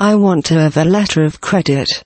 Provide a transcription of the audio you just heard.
I want to have a letter of credit.